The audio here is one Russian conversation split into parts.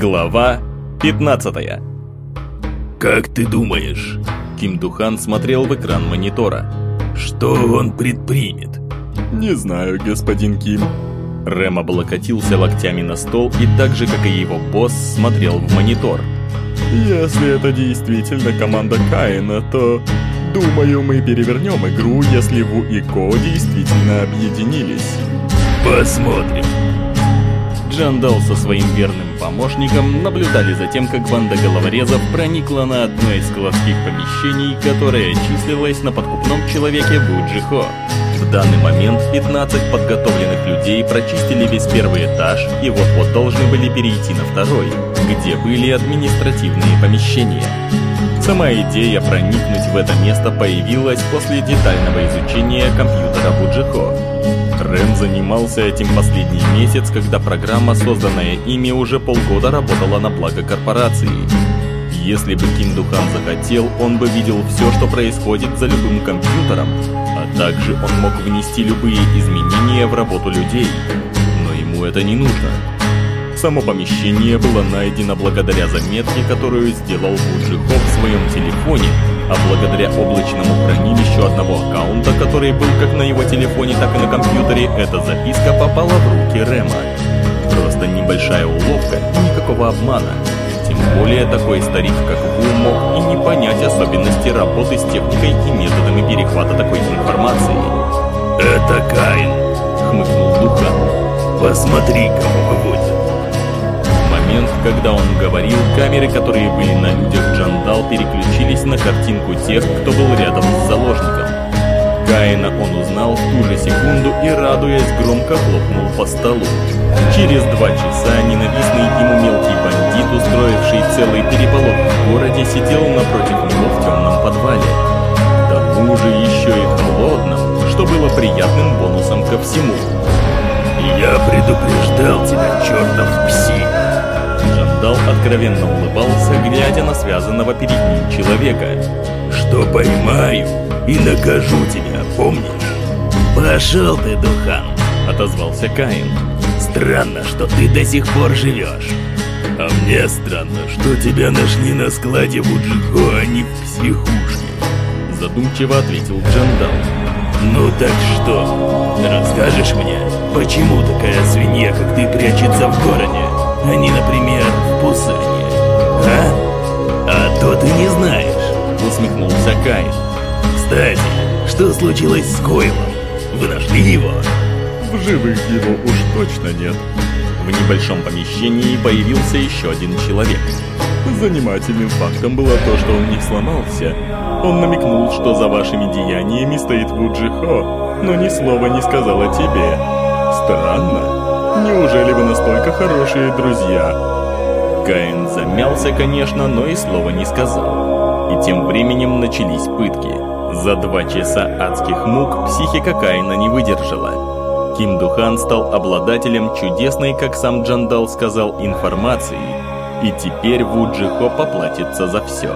Глава 15 «Как ты думаешь?» Ким Духан смотрел в экран монитора. «Что он предпримет?» «Не знаю, господин Ким». Рэм облокотился локтями на стол и так же, как и его босс, смотрел в монитор. «Если это действительно команда Каина, то, думаю, мы перевернем игру, если Ву и Ко действительно объединились». «Посмотрим». Джандал со своим верным помощником наблюдали за тем, как банда головорезов проникла на одно из складских помещений, которое числилось на подкупном человеке Буджихо. В данный момент 15 подготовленных людей прочистили весь первый этаж и вот-вот должны были перейти на второй, где были административные помещения. Сама идея проникнуть в это место появилась после детального изучения компьютера Буджихо. Рэм занимался этим последний месяц, когда программа, созданная ими, уже полгода работала на благо корпорации. Если бы Ким Духан захотел, он бы видел все, что происходит за любым компьютером, а также он мог внести любые изменения в работу людей. Но ему это не нужно. Само помещение было найдено благодаря заметке, которую сделал Буджихо в своем телефоне, а благодаря облачному хранилищу одного аккаунта, который был как на его телефоне, так и на компьютере, эта записка попала в руки Рема. Просто небольшая уловка никакого обмана. Тем более такой старик, как Ву, мог и не понять особенности работы с техникой и методами перехвата такой информации. «Это Каин!» — хмыкнул Духан. «Посмотри, кого выводит!» Момент, когда он говорил, камеры, которые были на людях Джандал, переключились на картинку тех, кто был рядом с заложником. Каина он узнал в ту же секунду и, радуясь, громко хлопнул по столу. Через два часа ненавистный ему мелкий бандит, устроивший целый переполох в городе, сидел напротив него в темном подвале. К тому же еще и холодным, что было приятным бонусом ко всему. «Я предупреждал тебя, чертов псих!» Дал откровенно улыбался, глядя на связанного перед ним человека. «Что поймаю и накажу тебя, помнишь?» «Пошел ты, Духан!» — отозвался Каин. «Странно, что ты до сих пор живешь». «А мне странно, что тебя нашли на складе в Уджихо, а не в психушке», — задумчиво ответил Джандал. «Ну так что, расскажешь мне, почему такая свинья, как ты, прячется в городе?» а не, например, Пусане. А? А то ты не знаешь, усмехнулся Каин. Кстати, что случилось с Койлом? Вы нашли его? В живых его уж точно нет. В небольшом помещении появился еще один человек. Занимательным фактом было то, что он не сломался. Он намекнул, что за вашими деяниями стоит Вуджихо, но ни слова не сказал о тебе. Странно. Неужели вы настолько хорошие друзья?» Каин замялся, конечно, но и слова не сказал. И тем временем начались пытки. За два часа адских мук психика Каина не выдержала. Ким Духан стал обладателем чудесной, как сам Джандал сказал, информации. И теперь Вуджихо поплатится за все.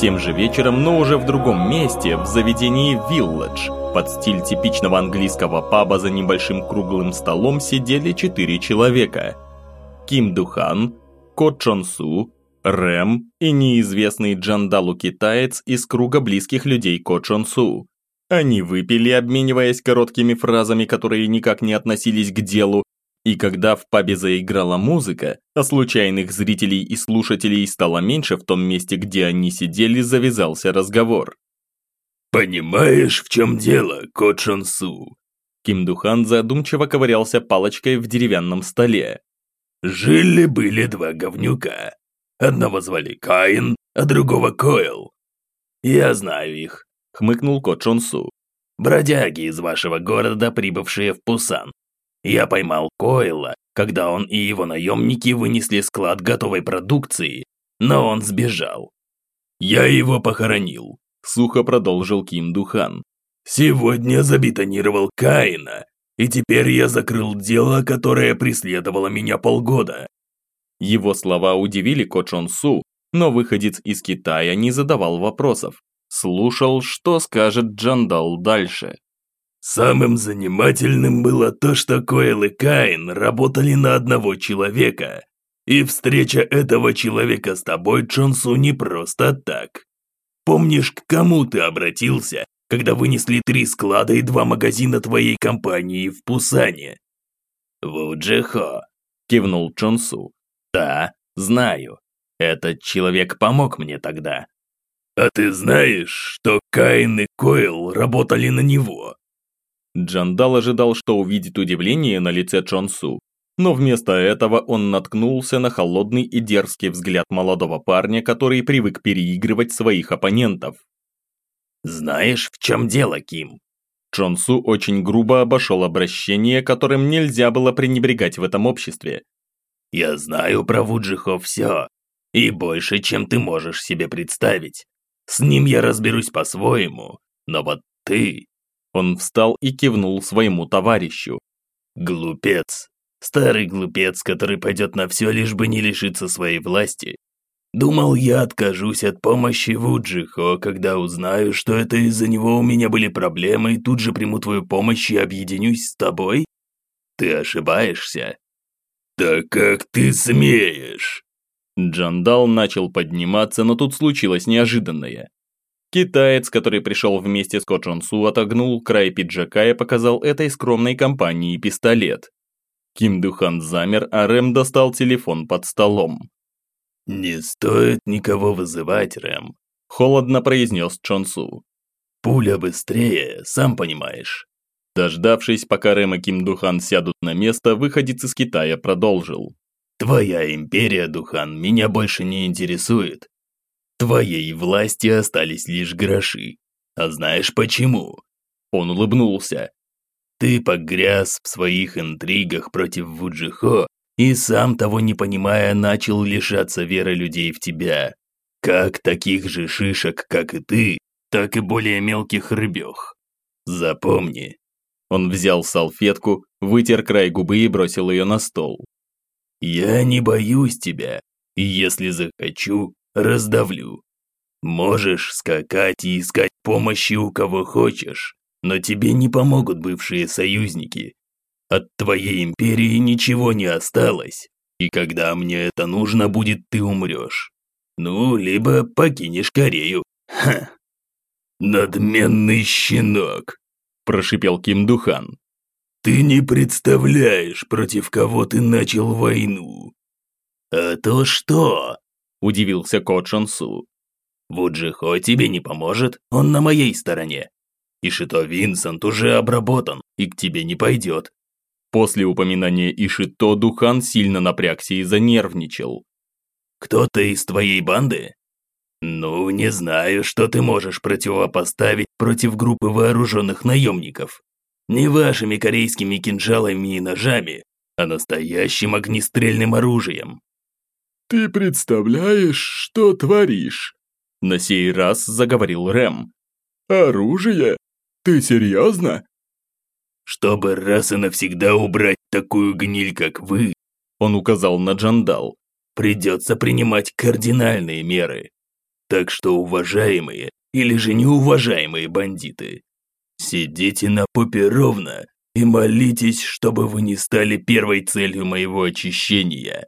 Тем же вечером, но уже в другом месте, в заведении «Вилледж», под стиль типичного английского паба за небольшим круглым столом сидели четыре человека. Ким Духан, Ко Чон Су, Рэм и неизвестный Джандалу-китаец из круга близких людей Ко Чон Су. Они выпили, обмениваясь короткими фразами, которые никак не относились к делу, и когда в пабе заиграла музыка, а случайных зрителей и слушателей стало меньше в том месте, где они сидели, завязался разговор. «Понимаешь, в чем дело, Ко Су?» Ким Духан задумчиво ковырялся палочкой в деревянном столе. «Жили-были два говнюка. Одного звали Каин, а другого Койл. Я знаю их», — хмыкнул Ко Су. «Бродяги из вашего города, прибывшие в Пусан. Я поймал Койла, когда он и его наемники вынесли склад готовой продукции, но он сбежал. Я его похоронил, Сухо продолжил Ким Духан. «Сегодня забетонировал Каина, и теперь я закрыл дело, которое преследовало меня полгода». Его слова удивили Ко Су, но выходец из Китая не задавал вопросов. Слушал, что скажет Джандал дальше. Самым занимательным было то, что Коэл и Каин работали на одного человека. И встреча этого человека с тобой, Чонсу, не просто так. Помнишь, к кому ты обратился, когда вынесли три склада и два магазина твоей компании в Пусане?» «Вуджихо», – кивнул Чонсу. «Да, знаю. Этот человек помог мне тогда». «А ты знаешь, что Каин и Койл работали на него?» Джандал ожидал, что увидит удивление на лице Чонсу, но вместо этого он наткнулся на холодный и дерзкий взгляд молодого парня, который привык переигрывать своих оппонентов. «Знаешь, в чем дело, Ким?» Чонсу очень грубо обошел обращение, которым нельзя было пренебрегать в этом обществе. «Я знаю про Вуджихо все, и больше, чем ты можешь себе представить. С ним я разберусь по-своему, но вот ты...» Он встал и кивнул своему товарищу. «Глупец. Старый глупец, который пойдет на все, лишь бы не лишиться своей власти. Думал, я откажусь от помощи Вуджихо, когда узнаю, что это из-за него у меня были проблемы, и тут же приму твою помощь и объединюсь с тобой? Ты ошибаешься. «Да как ты смеешь?» Джандал начал подниматься, но тут случилось неожиданное. Китаец, который пришел вместе с Коджонсу, отогнул край пиджака и показал этой скромной компании пистолет. Ким Духан замер, а Рэм достал телефон под столом. «Не стоит никого вызывать, Рэм», – холодно произнес Чонсу. «Пуля быстрее, сам понимаешь». Дождавшись, пока Рэм и Ким Духан сядут на место, выходец из Китая продолжил. «Твоя империя, Духан, меня больше не интересует. Твоей власти остались лишь гроши. А знаешь почему?» Он улыбнулся. Ты погряз в своих интригах против Вуджихо и сам того не понимая начал лишаться веры людей в тебя. Как таких же шишек, как и ты, так и более мелких рыбех. Запомни. Он взял салфетку, вытер край губы и бросил ее на стол. Я не боюсь тебя, и если захочу, раздавлю. Можешь скакать и искать помощи у кого хочешь, но тебе не помогут бывшие союзники. От твоей империи ничего не осталось, и когда мне это нужно будет, ты умрешь. Ну, либо покинешь Корею. Ха. Надменный щенок, прошипел Ким Духан. Ты не представляешь, против кого ты начал войну. А то что? Удивился Ко Чон-Су. Вуджихо тебе не поможет, он на моей стороне. Ишито Винсент уже обработан и к тебе не пойдет. После упоминания Ишито Духан сильно напрягся и занервничал. «Кто-то из твоей банды?» «Ну, не знаю, что ты можешь противопоставить против группы вооруженных наемников. Не вашими корейскими кинжалами и ножами, а настоящим огнестрельным оружием». «Ты представляешь, что творишь?» На сей раз заговорил Рэм. «Оружие? Ты серьезно? Чтобы раз и навсегда убрать такую гниль, как вы, он указал на Джандал, придется принимать кардинальные меры. Так что, уважаемые или же неуважаемые бандиты, сидите на попе ровно и молитесь, чтобы вы не стали первой целью моего очищения.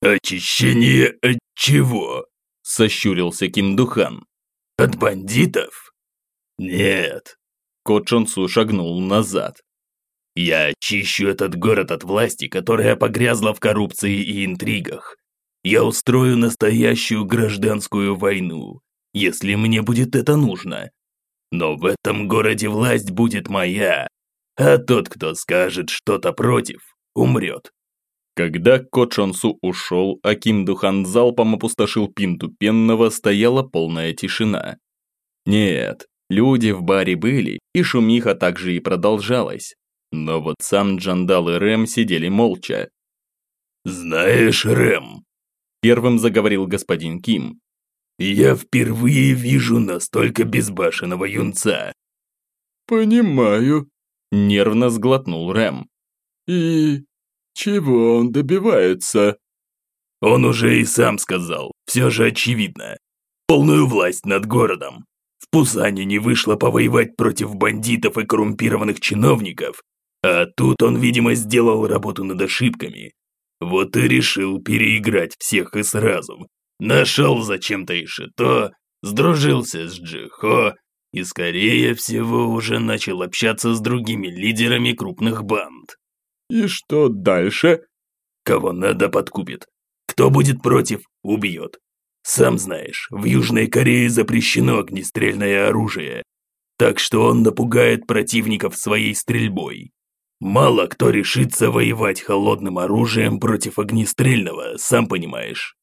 Очищение от чего? Сощурился Ким Духан. От бандитов? Нет. Кот Чонсу шагнул назад. «Я очищу этот город от власти, которая погрязла в коррупции и интригах. Я устрою настоящую гражданскую войну, если мне будет это нужно. Но в этом городе власть будет моя, а тот, кто скажет что-то против, умрет». Когда Ко Чонсу ушел, а Ким Духан залпом опустошил пинту пенного, стояла полная тишина. Нет, Люди в баре были, и шумиха также и продолжалась. Но вот сам Джандал и Рэм сидели молча. «Знаешь, Рэм», – первым заговорил господин Ким, – «я впервые вижу настолько безбашенного юнца». «Понимаю», – нервно сглотнул Рэм. «И чего он добивается?» Он уже и сам сказал, все же очевидно. Полную власть над городом. В Пусане не вышло повоевать против бандитов и коррумпированных чиновников, а тут он, видимо, сделал работу над ошибками. Вот и решил переиграть всех и сразу. Нашел зачем-то Ишито, сдружился с Джихо и, скорее всего, уже начал общаться с другими лидерами крупных банд. И что дальше? Кого надо подкупит. Кто будет против, убьет. Сам знаешь, в Южной Корее запрещено огнестрельное оружие, так что он напугает противников своей стрельбой. Мало кто решится воевать холодным оружием против огнестрельного, сам понимаешь.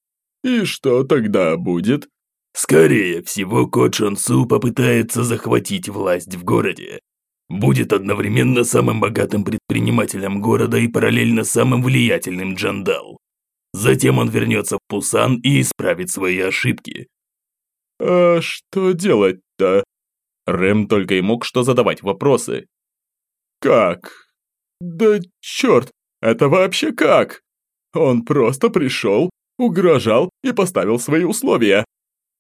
И что тогда будет? Скорее всего, Ко Чон Су попытается захватить власть в городе. Будет одновременно самым богатым предпринимателем города и параллельно самым влиятельным Джандал. Затем он вернется в Пусан и исправит свои ошибки. А что делать-то? Рэм только и мог что задавать вопросы. Как? Да черт, это вообще как? Он просто пришел, угрожал и поставил свои условия.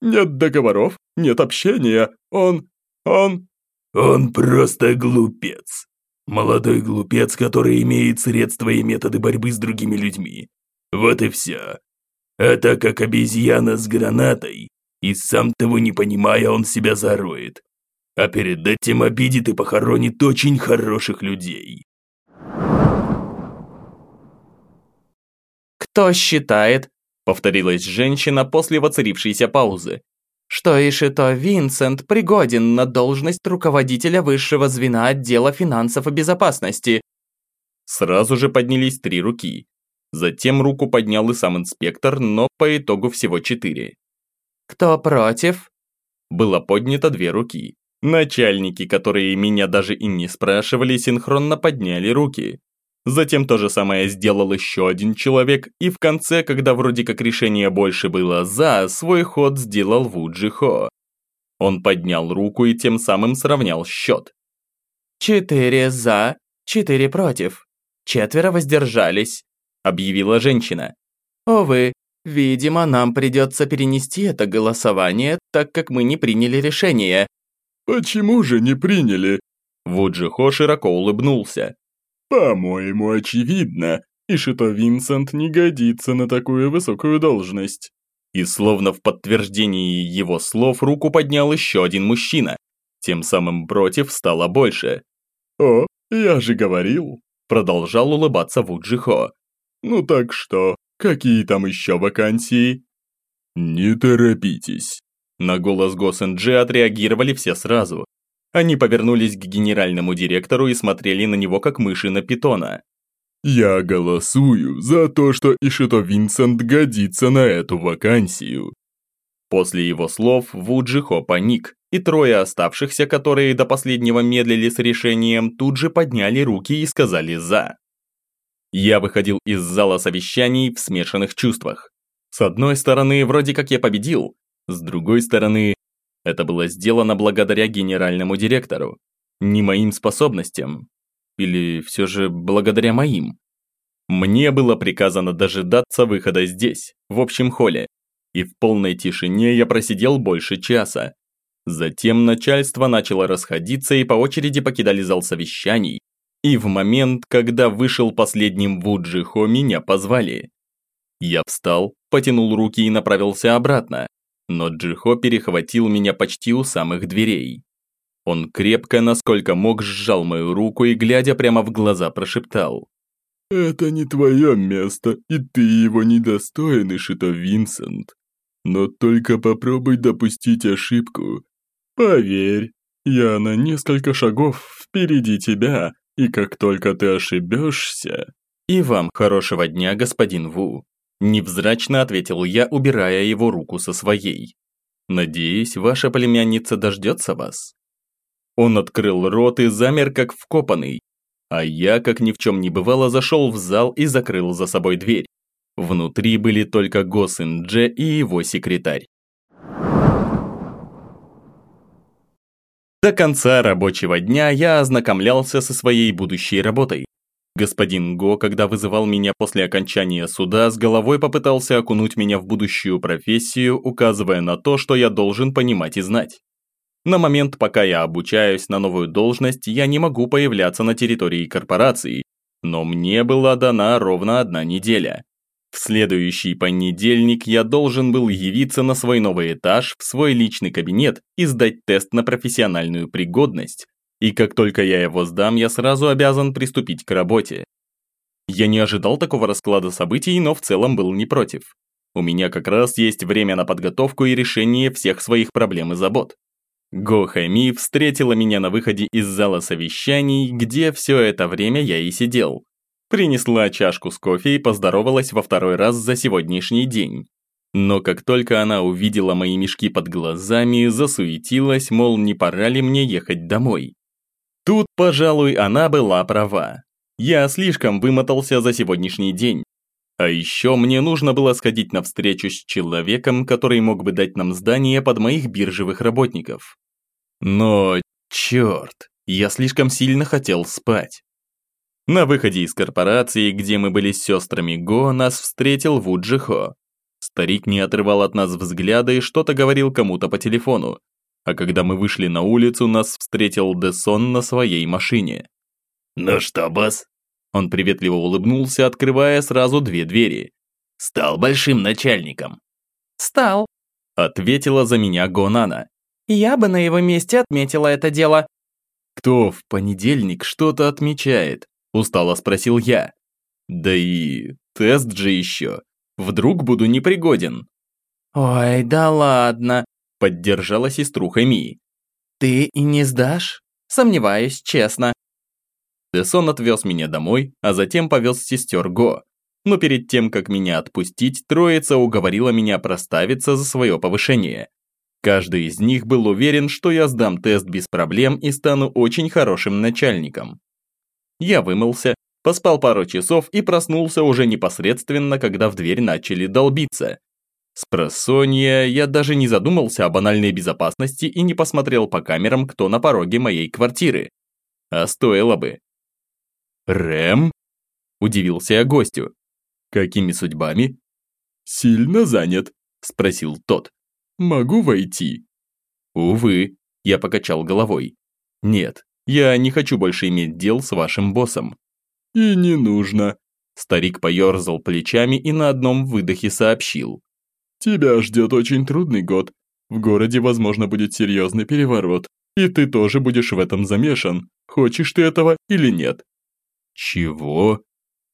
Нет договоров, нет общения, он... он... Он просто глупец. Молодой глупец, который имеет средства и методы борьбы с другими людьми. Вот и все. Это как обезьяна с гранатой, и сам того не понимая, он себя зароет. А перед этим обидит и похоронит очень хороших людей. «Кто считает, повторилась женщина после воцарившейся паузы. что Ишито Винсент пригоден на должность руководителя высшего звена отдела финансов и безопасности?» Сразу же поднялись три руки. Затем руку поднял и сам инспектор, но по итогу всего четыре. «Кто против?» Было поднято две руки. Начальники, которые меня даже и не спрашивали, синхронно подняли руки. Затем то же самое сделал еще один человек, и в конце, когда вроде как решение больше было «за», свой ход сделал Вуджихо. Он поднял руку и тем самым сравнял счет. «Четыре за, четыре против. Четверо воздержались», – объявила женщина. «Увы, видимо, нам придется перенести это голосование, так как мы не приняли решение». Почему же не приняли? Вуджихо широко улыбнулся. По-моему, очевидно, и что Винсент не годится на такую высокую должность. И словно в подтверждении его слов руку поднял еще один мужчина. Тем самым против стало больше. «О, я же говорил!» Продолжал улыбаться Вуджихо. «Ну так что, какие там еще вакансии?» «Не торопитесь!» На голос Госэнджи отреагировали все сразу. Они повернулись к генеральному директору и смотрели на него как мыши на питона. «Я голосую за то, что Ишито Винсент годится на эту вакансию». После его слов Вуджихо паник, и трое оставшихся, которые до последнего медлили с решением, тут же подняли руки и сказали «за». Я выходил из зала совещаний в смешанных чувствах. С одной стороны, вроде как я победил, с другой стороны, это было сделано благодаря генеральному директору, не моим способностям. Или все же благодаря моим. Мне было приказано дожидаться выхода здесь, в общем холле, и в полной тишине я просидел больше часа. Затем начальство начало расходиться и по очереди покидали зал совещаний, и в момент, когда вышел последним Вуджихо, меня позвали. Я встал, потянул руки и направился обратно, но Джихо перехватил меня почти у самых дверей. Он крепко, насколько мог, сжал мою руку и, глядя прямо в глаза, прошептал. «Это не твое место, и ты его недостоин, Ишито Винсент. Но только попробуй допустить ошибку. Поверь, я на несколько шагов впереди тебя, и как только ты ошибешься...» «И вам хорошего дня, господин Ву», Невзрачно ответил я, убирая его руку со своей. «Надеюсь, ваша племянница дождется вас?» Он открыл рот и замер, как вкопанный. А я, как ни в чем не бывало, зашел в зал и закрыл за собой дверь. Внутри были только Госин Дже и его секретарь. До конца рабочего дня я ознакомлялся со своей будущей работой. Господин Го, когда вызывал меня после окончания суда, с головой попытался окунуть меня в будущую профессию, указывая на то, что я должен понимать и знать. На момент, пока я обучаюсь на новую должность, я не могу появляться на территории корпорации, но мне была дана ровно одна неделя. В следующий понедельник я должен был явиться на свой новый этаж, в свой личный кабинет и сдать тест на профессиональную пригодность. И как только я его сдам, я сразу обязан приступить к работе. Я не ожидал такого расклада событий, но в целом был не против. У меня как раз есть время на подготовку и решение всех своих проблем и забот. Го Хэми встретила меня на выходе из зала совещаний, где все это время я и сидел. Принесла чашку с кофе и поздоровалась во второй раз за сегодняшний день. Но как только она увидела мои мешки под глазами, засуетилась, мол, не пора ли мне ехать домой. Тут, пожалуй, она была права. Я слишком вымотался за сегодняшний день. А еще мне нужно было сходить на встречу с человеком, который мог бы дать нам здание под моих биржевых работников. Но, черт, я слишком сильно хотел спать. На выходе из корпорации, где мы были с сестрами Го, нас встретил Ву Джихо. Старик не отрывал от нас взгляда и что-то говорил кому-то по телефону. А когда мы вышли на улицу, нас встретил Десон на своей машине. «Ну что, босс?» Он приветливо улыбнулся, открывая сразу две двери. «Стал большим начальником». «Стал», — ответила за меня Гонана. Я бы на его месте отметила это дело. Кто в понедельник что-то отмечает? Устало спросил я. Да и тест же еще. Вдруг буду непригоден. Ой, да ладно, поддержала сестру Хами. Ты и не сдашь? Сомневаюсь, честно. Десон отвез меня домой, а затем повез сестер Го. Но перед тем, как меня отпустить, троица уговорила меня проставиться за свое повышение. Каждый из них был уверен, что я сдам тест без проблем и стану очень хорошим начальником. Я вымылся, поспал пару часов и проснулся уже непосредственно, когда в дверь начали долбиться. С просонья я даже не задумался о банальной безопасности и не посмотрел по камерам, кто на пороге моей квартиры. А стоило бы. «Рэм?» – удивился я гостю. «Какими судьбами?» «Сильно занят», – спросил тот. Могу войти?» «Увы», – я покачал головой. «Нет, я не хочу больше иметь дел с вашим боссом». «И не нужно», – старик поерзал плечами и на одном выдохе сообщил. «Тебя ждет очень трудный год. В городе, возможно, будет серьезный переворот, и ты тоже будешь в этом замешан, хочешь ты этого или нет». «Чего?»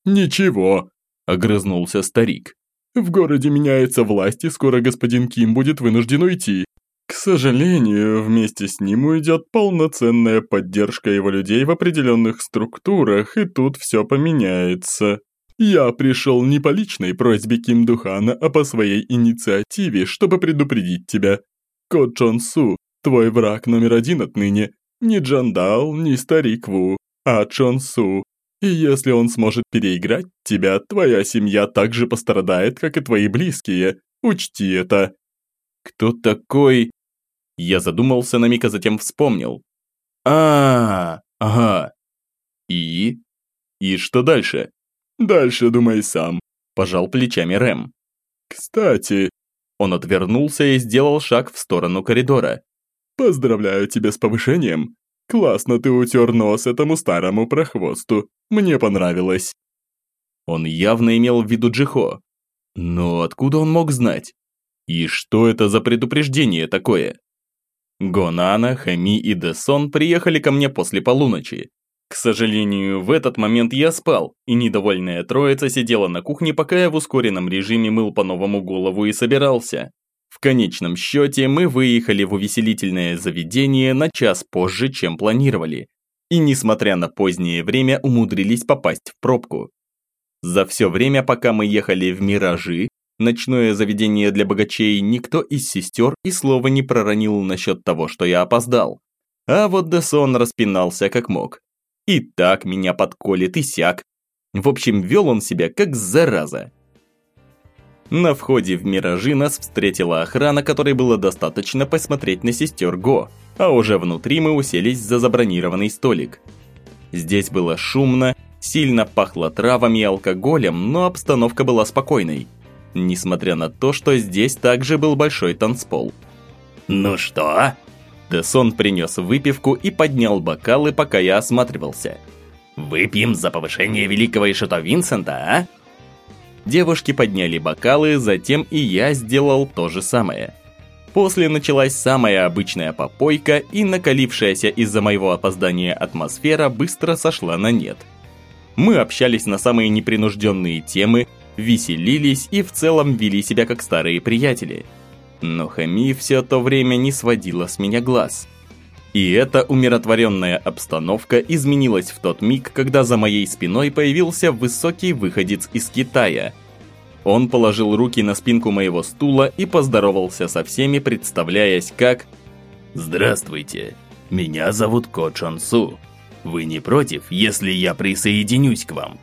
«Ничего», – огрызнулся старик. В городе меняется власть, и скоро господин Ким будет вынужден уйти. К сожалению, вместе с ним уйдет полноценная поддержка его людей в определенных структурах, и тут все поменяется. Я пришел не по личной просьбе Ким Духана, а по своей инициативе, чтобы предупредить тебя. Кот Чон Су, твой враг номер один отныне. Не Джандал, не Старик Ву, а Чон Су, и если он сможет переиграть тебя, твоя семья так же пострадает, как и твои близкие. Учти это. Кто такой? Я задумался на миг, а затем вспомнил. А, -а, -а ага. И? И что дальше? Дальше думай сам. Пожал плечами Рэм. Кстати, он отвернулся и сделал шаг в сторону коридора. Поздравляю тебя с повышением. Классно ты утер нос этому старому прохвосту. Мне понравилось. Он явно имел в виду Джихо. Но откуда он мог знать? И что это за предупреждение такое? Гонана, Хами и Десон приехали ко мне после полуночи. К сожалению, в этот момент я спал, и недовольная троица сидела на кухне, пока я в ускоренном режиме мыл по-новому голову и собирался. В конечном счете мы выехали в увеселительное заведение на час позже, чем планировали. И несмотря на позднее время умудрились попасть в пробку. За все время, пока мы ехали в «Миражи», ночное заведение для богачей, никто из сестер и слова не проронил насчет того, что я опоздал. А вот Десон распинался как мог. И так меня подколет, и сяк. В общем, вел он себя как зараза. На входе в «Миражи» нас встретила охрана, которой было достаточно посмотреть на сестер Го, а уже внутри мы уселись за забронированный столик. Здесь было шумно, сильно пахло травами и алкоголем, но обстановка была спокойной. Несмотря на то, что здесь также был большой танцпол. «Ну что?» Десон принес выпивку и поднял бокалы, пока я осматривался. «Выпьем за повышение великого Ишото Винсента, а?» Девушки подняли бокалы, затем и я сделал то же самое. После началась самая обычная попойка, и накалившаяся из-за моего опоздания атмосфера быстро сошла на нет. Мы общались на самые непринужденные темы, веселились и в целом вели себя как старые приятели. Но Хами все то время не сводила с меня глаз. И эта умиротворенная обстановка изменилась в тот миг, когда за моей спиной появился высокий выходец из Китая. Он положил руки на спинку моего стула и поздоровался со всеми, представляясь как «Здравствуйте, меня зовут Ко Чон Су. Вы не против, если я присоединюсь к вам?»